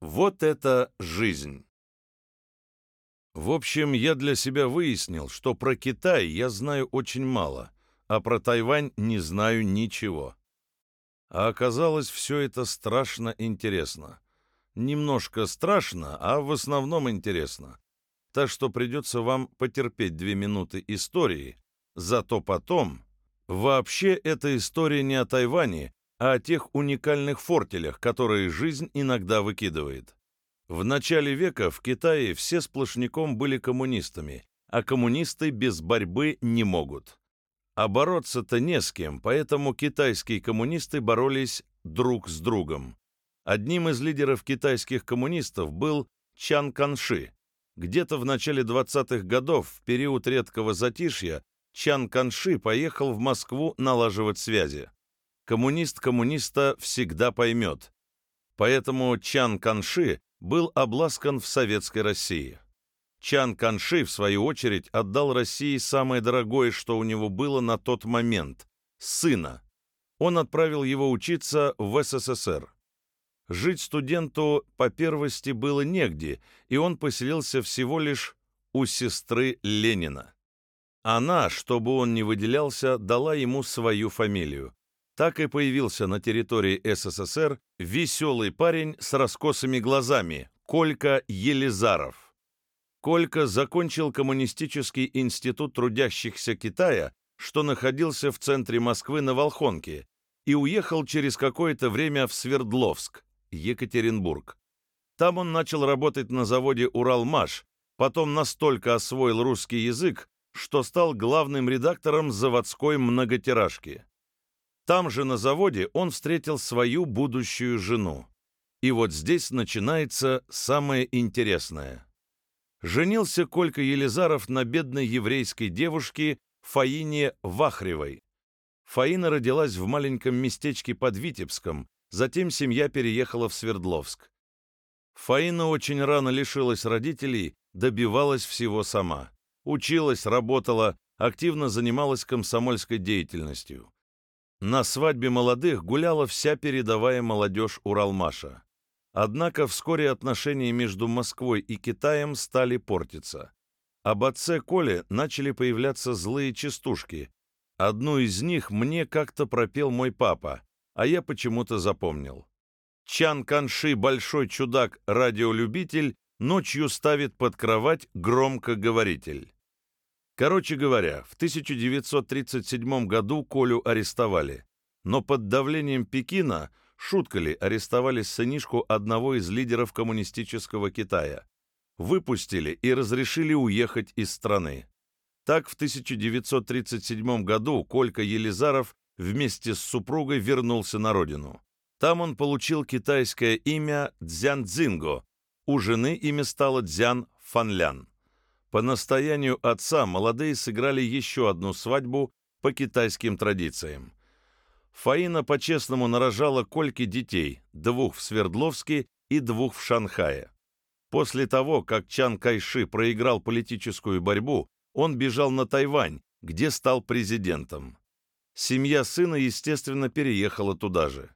Вот это жизнь! В общем, я для себя выяснил, что про Китай я знаю очень мало, а про Тайвань не знаю ничего. А оказалось, все это страшно интересно. Немножко страшно, а в основном интересно. Так что придется вам потерпеть две минуты истории, зато потом... Вообще, эта история не о Тайване, а о тех уникальных фортелях, которые жизнь иногда выкидывает. В начале века в Китае все сплошняком были коммунистами, а коммунисты без борьбы не могут. А бороться-то не с кем, поэтому китайские коммунисты боролись друг с другом. Одним из лидеров китайских коммунистов был Чан Канши. Где-то в начале 20-х годов, в период редкого затишья, Чан Канши поехал в Москву налаживать связи коммунист коммуниста всегда поймет. Поэтому Чан Канши был обласкан в Советской России. Чан Канши, в свою очередь, отдал России самое дорогое, что у него было на тот момент – сына. Он отправил его учиться в СССР. Жить студенту по первости было негде, и он поселился всего лишь у сестры Ленина. Она, чтобы он не выделялся, дала ему свою фамилию так и появился на территории СССР веселый парень с раскосыми глазами Колька Елизаров. Колька закончил Коммунистический институт трудящихся Китая, что находился в центре Москвы на Волхонке, и уехал через какое-то время в Свердловск, Екатеринбург. Там он начал работать на заводе «Уралмаш», потом настолько освоил русский язык, что стал главным редактором заводской многотиражки. Там же на заводе он встретил свою будущую жену. И вот здесь начинается самое интересное. Женился Колька Елизаров на бедной еврейской девушке Фаине Вахревой. Фаина родилась в маленьком местечке под Витебском, затем семья переехала в Свердловск. Фаина очень рано лишилась родителей, добивалась всего сама. Училась, работала, активно занималась комсомольской деятельностью. На свадьбе молодых гуляла вся передовая молодежь Уралмаша. Однако вскоре отношения между Москвой и Китаем стали портиться. Об отце Коле начали появляться злые частушки. Одну из них мне как-то пропел мой папа, а я почему-то запомнил. Чан Канши, большой чудак, радиолюбитель, ночью ставит под кровать громкоговоритель. Короче говоря, в 1937 году Колю арестовали. Но под давлением Пекина, шутка ли, арестовали сынишку одного из лидеров коммунистического Китая. Выпустили и разрешили уехать из страны. Так в 1937 году Колька Елизаров вместе с супругой вернулся на родину. Там он получил китайское имя Цзян Цзинго, у жены имя стало Цзян Фанлян. По настоянию отца молодые сыграли еще одну свадьбу по китайским традициям. Фаина по-честному нарожала Кольке детей, двух в Свердловске и двух в Шанхае. После того, как Чан Кайши проиграл политическую борьбу, он бежал на Тайвань, где стал президентом. Семья сына, естественно, переехала туда же.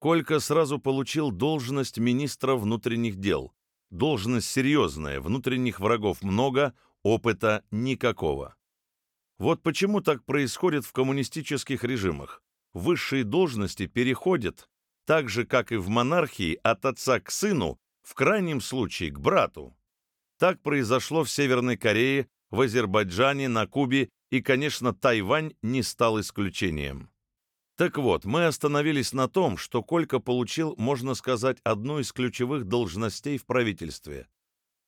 Колька сразу получил должность министра внутренних дел, Должность серьезная, внутренних врагов много, опыта никакого. Вот почему так происходит в коммунистических режимах. Высшие должности переходят, так же, как и в монархии, от отца к сыну, в крайнем случае к брату. Так произошло в Северной Корее, в Азербайджане, на Кубе, и, конечно, Тайвань не стал исключением. Так вот, мы остановились на том, что Колька получил, можно сказать, одну из ключевых должностей в правительстве.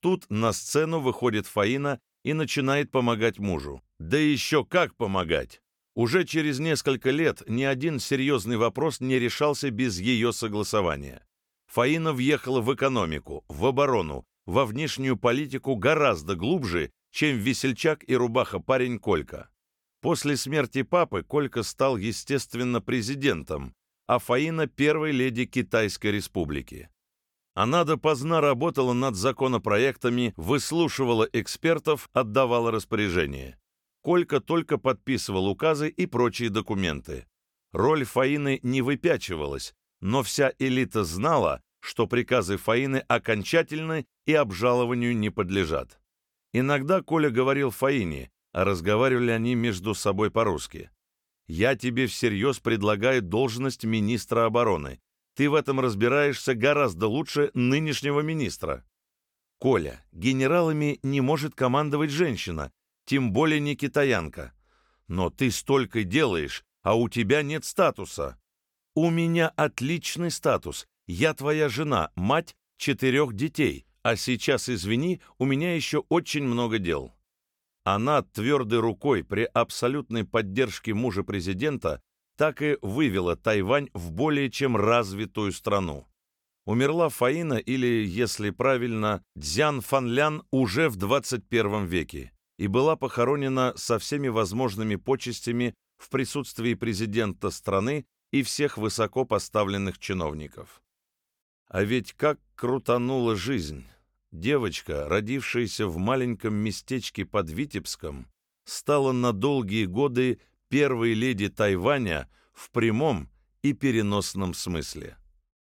Тут на сцену выходит Фаина и начинает помогать мужу. Да еще как помогать! Уже через несколько лет ни один серьезный вопрос не решался без ее согласования. Фаина въехала в экономику, в оборону, во внешнюю политику гораздо глубже, чем весельчак и рубаха-парень Колька. После смерти папы Колька стал, естественно, президентом, а Фаина – первой леди Китайской республики. Она допоздна работала над законопроектами, выслушивала экспертов, отдавала распоряжения. Колька только подписывал указы и прочие документы. Роль Фаины не выпячивалась, но вся элита знала, что приказы Фаины окончательны и обжалованию не подлежат. Иногда Коля говорил Фаине, а разговаривали они между собой по-русски. «Я тебе всерьез предлагаю должность министра обороны. Ты в этом разбираешься гораздо лучше нынешнего министра». «Коля, генералами не может командовать женщина, тем более не китаянка. Но ты столько делаешь, а у тебя нет статуса». «У меня отличный статус. Я твоя жена, мать четырех детей, а сейчас, извини, у меня еще очень много дел». Она твердой рукой при абсолютной поддержке мужа президента так и вывела Тайвань в более чем развитую страну. Умерла Фаина или, если правильно, Дзян Фанлян уже в 21 веке и была похоронена со всеми возможными почестями в присутствии президента страны и всех высоко поставленных чиновников. А ведь как крутанула жизнь! Девочка, родившаяся в маленьком местечке под Витебском, стала на долгие годы первой леди Тайваня в прямом и переносном смысле.